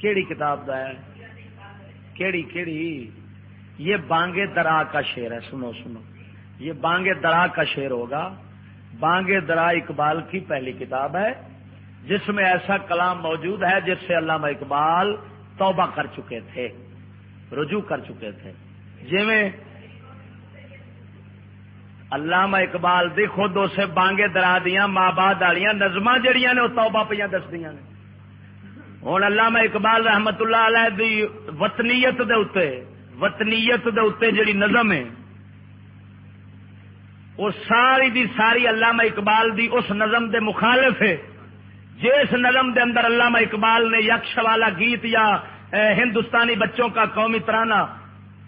کیڑی کتاب دا ہے؟ کیڑی کیڑی؟ یہ بانگے درا کا شعر ہے، سنو سنو۔ یہ بانگے درا کا شعر ہوگا۔ بانگے درا اقبال کی پہلی کتاب ہے، جس میں ایسا کلام موجود ہے جس سے علامہ اقبال توبہ کر چکے تھے، رجوع کر چکے تھے۔ جی میں علامہ اقبال دی خود اسے بانگے درا دیا ماں بعد والی نظم جہیا نے، وہ توبہ پہ دسدیا نے۔ ہوں علامہ اقبال رحمت اللہ علیہ دی وطنیت دے اتے وطنیت دے اتے جڑی نظم ہے، وہ ساری دی ساری علامہ اقبال دی اس نظم دے مخالف ہے۔ جس نظم دے اندر علامہ اقبال نے یکش والا گیت یا ہندوستانی بچوں کا قومی ترانہ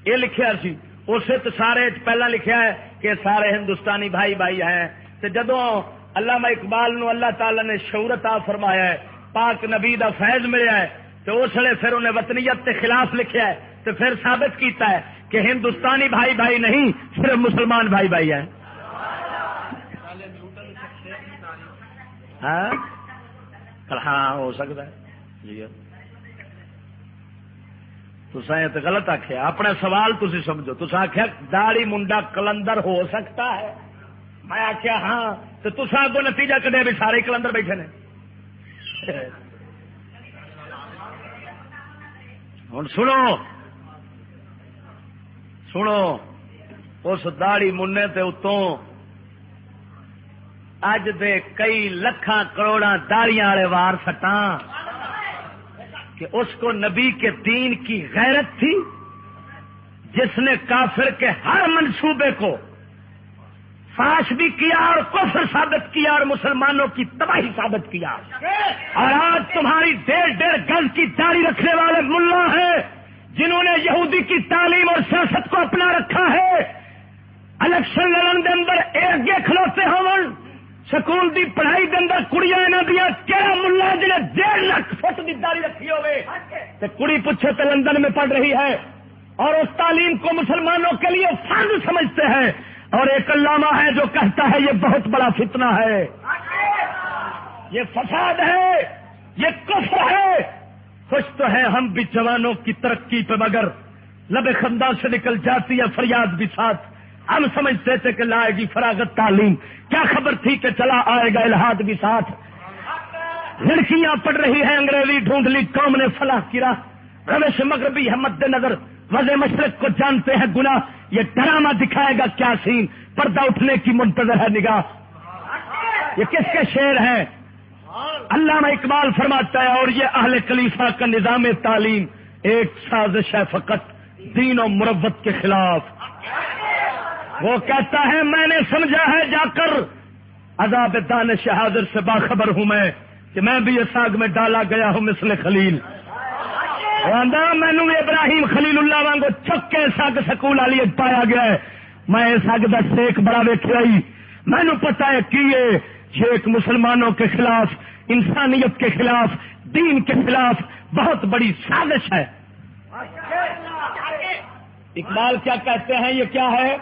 یہ لکھیا سی۔ اسے تو سارے پہلا لکھیا ہے کہ سارے ہندوستانی بھائی بھائی ہیں۔ تو جدو علامہ اقبال نو اللہ تعالی نے شہرت آ فرمایا ہے پاک نبی دا فیض ملیا ہے، تو اس لیے پھر انہیں وطنیت کے خلاف لکھیا ہے، تو پھر ثابت کیتا ہے کہ ہندوستانی بھائی بھائی نہیں، صرف مسلمان بھائی بھائی ہیں۔ ہاں؟, ہاں، ہو سکتا ہے۔ جی ہاں۔ تسا تو غلط آخیا اپنا سوال تھی سمجھو۔ تسا آخیا داڑی منڈا کلندر ہو سکتا ہے؟ میں آخیا ہاں۔ تو تسا اگو نتیجہ کدے بھی سارے کلندر بیٹھے نے؟ ہوں سنو سنو اس داڑی منہ اتوں اج دے کئی لکھان کروڑا داڑیاں والے وار سٹاں کہ اس کو نبی کے دین کی غیرت تھی جس نے کافر کے ہر منصوبے کو فاش بھی کیا اور کفر ثابت کیا اور مسلمانوں کی تباہی ثابت کیا۔ اور آج تمہاری ڈیڑھ ڈیڑھ گز کی داڑھی رکھنے والے ملا ہیں جنہوں نے یہودی کی تعلیم اور سیاست کو اپنا رکھا ہے۔ الیکشن لڑن کے اندر ایک کھلوتے ہوں سکول دی پڑھائی دے اندر کڑیاں انہاں دیاں کیڑا ملا جڑے ڈیڑھ لاکھ فٹ دی داڑھی رکھی ہوے تے کڑی پوچھے تے لندن میں پڑھ رہی ہے۔ اور اس تعلیم کو مسلمانوں کے لیے فرض سمجھتے ہیں۔ اور ایک علامہ ہے جو کہتا ہے یہ بہت بڑا فتنہ ہے۔ یہ فساد ہے، یہ کفر ہے۔ خوش تو ہے ہم بھی جوانوں کی ترقی پہ، مگر لب خندان سے نکل جاتی ہے فریاد بھی ساتھ۔ ہم سمجھتے تھے کہ لائے گی فراغت تعلیم۔ کیا خبر تھی کہ چلا آئے گا الحاد بھی ساتھ؟ لڑکیاں پڑھ رہی ہیں، انگریزی ڈھونڈ لی، قوم نے فلاح کیا۔ روش مغربی ہے مد نظر وزے مشرق کو جانتے ہیں گنا یہ ڈرامہ دکھائے گا کیا سین؟ پردہ اٹھنے کی منتظر ہے نگاہ۔ یہ کس کے شعر ہیں؟ علامہ اقبال فرماتا ہے، اور یہ اہل کلیفہ کا نظام تعلیم، ایک سازش ہے فقط، دین و مربت کے خلاف۔ وہ کہتا ہے، میں نے سمجھا ہے جا کر۔ عذاب دان شہادر سے باخبر ہوں میں، کہ میں بھی اس ساگ میں ڈالا گیا ہوں مثل خلیل۔ مینو ابراہیم خلیل اللہ وانگو چکے سگ سکول والی پایا گیا ہے۔ میں سگ کا سیک بڑا ویکیا مینو پتا ہے کی یہ ایک مسلمانوں کے خلاف، انسانیت کے خلاف، دین کے خلاف بہت بڑی سازش ہے۔ اقبال کیا کہتے ہیں؟ یہ کیا ہے؟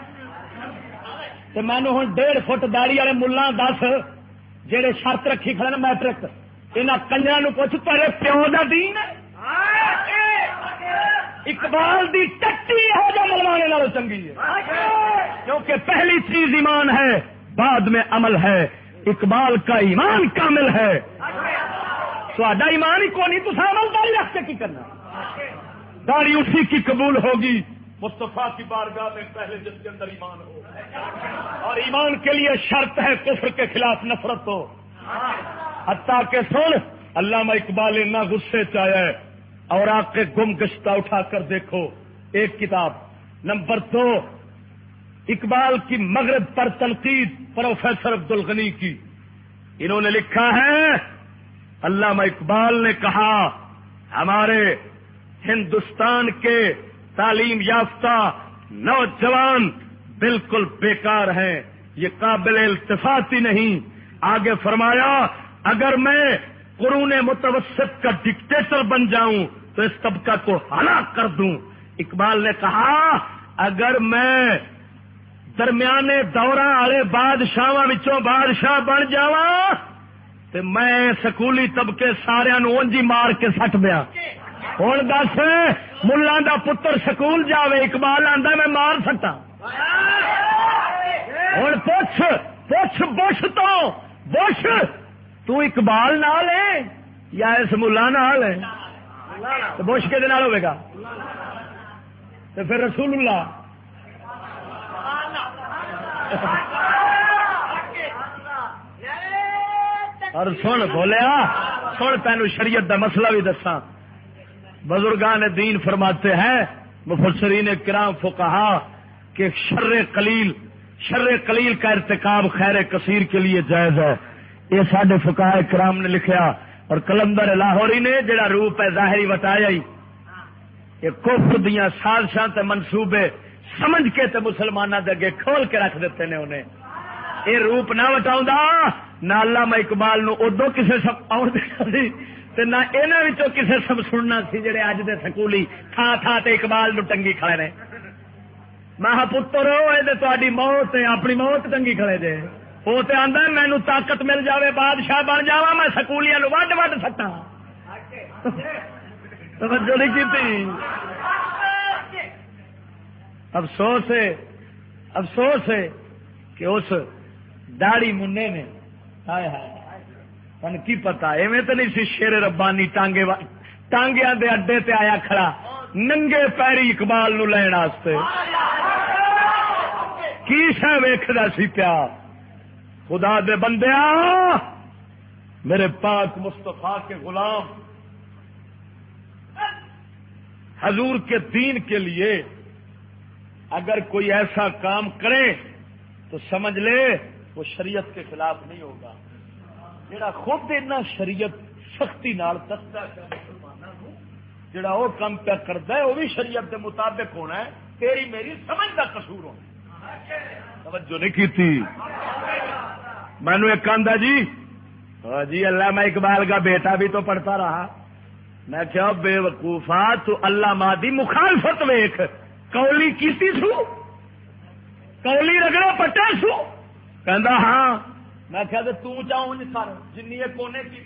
تو مینو ہوں ڈیڑھ فٹ داڑی والے ملا دس جہے شرط رکھی کھڑے میٹرک یہاں کنجر پوچھ پہلے پیو کا دین اقبال دی ٹٹی ہو جا ملوانے والوں چنگی ہے۔ کیونکہ پہلی چیز ایمان ہے، بعد میں عمل ہے۔ اقبال کا ایمان کامل ہے۔ تا ایمان ہی کو نہیں، تو عمل داری رکھ کے کی کرنا؟ داڑھی اسی کی قبول ہوگی۔ مصطفیٰ کی بارگاہ میں پہلے جس کے اندر ایمان ہو۔ اور ایمان کے لیے شرط ہے کفر کے خلاف نفرت ہو۔ حتیٰ کے سن، علامہ اقبال اتنا غصے چایا ہے اور آپ کے گم گشتہ اٹھا کر دیکھو۔ ایک کتاب، نمبر دو، اقبال کی مغرب پر تنقید، پروفیسر عبد الغنی کی۔ انہوں نے لکھا ہے، علامہ اقبال نے کہا، ہمارے ہندوستان کے تعلیم یافتہ نوجوان بالکل بیکار ہیں۔ یہ قابل التفاتی نہیں۔ آگے فرمایا، اگر میں قرون متوسط کا ڈکٹیٹر بن جاؤں تو اس طبقہ کو ہلاک کر دوں۔ اقبال نے کہا، اگر میں درمیانے دورہ والے بادشاہ بادشاہ بن جا تو میں سکولی طبقے سارا اونجی مار کے سٹ دیا ہوں دس ملا دا پتر سکول جاوے، اقبال آندا، میں مار سکتا ہوں پوچھ پوچھ بش تو بش، تو اقبال نال ہے یا اس ملا نال ہے؟ بش کے ہوے گا۔ تو پھر رسول اللہ۔ اور سن بولیا، سن تین شریعت دا مسئلہ بھی دسا بزرگان دین فرماتے ہیں، مفسرین کرام فقہا، کہ شر قلیل شر قلیل کا ارتکاب خیر کثیر کے لیے جائز ہے۔ یہ سڈے فکا کرام نے لکھیا۔ اور کلندر لاہوری نے جڑا روپ ہے ظاہری وٹایا یہ کف دیا سازشاں تے منصوبے سمجھ کے تے مسلمانوں دے اگے کھول کے رکھ دیتے نے انہیں۔ یہ روپ نہ وٹاؤں نہ علامہ اقبال نو ادو کسے سب آن تے نہ انہاں کسے سب سننا سی جڑے اج دے سکولی تھا تھا تے اقبال نو ٹنگی کھڑے نے۔ مہا پتر تاری موت اپنی موت ٹنگی کھڑے دے وہ تو آدھا مینو طاقت مل جاوے، بادشاہ بن جا میں سکولیاں وڈ وڈ سٹا توجہ نہیں کی افسوس ہے افسوس ہے کہ اس داڑی منہ نے، ہائے ہائے، تن کی پتا ایویں تو نہیں سی شیر ربانی ٹانگے ٹانگیا دے اڈے تے آیا کھڑا، ننگے پیری اقبال نو لین واسطے۔ کی شہ ویکھدا سی پیا خدا دے بندیا میرے پاک مستفا کے غلام۔ حضور کے دین کے لیے اگر کوئی ایسا کام کرے تو سمجھ لے وہ شریعت کے خلاف نہیں ہوگا۔ جڑا خود اتنا شریعت سختی نال دستا جڑا وہ کام پہ کرتا ہے، وہ بھی شریعت کے مطابق ہونا ہے، تیری میری سمجھ کا قصور ہونا توجہ نہیں کی تھی مینو ایک آدھا جی؟ ہاں جی اللہ میں اقبال کا بیٹا بھی تو پڑھتا رہا۔ میں کیا بے وقوفا تو اللہ مادی مخالفت ویخ کولی کیتی سو؟ کولی رگڑا پٹا سو؟ کہ ہاں۔ میں کیا تو چاہوں جی سر جن کونے کی